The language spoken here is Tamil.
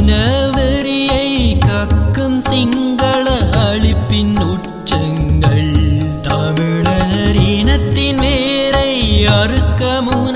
இனவெறியை கக்கும் சிங்கள அழிப்பின் உச்சங்கள். தமிழர் இனத்தின் மேரை அறுக்கமும்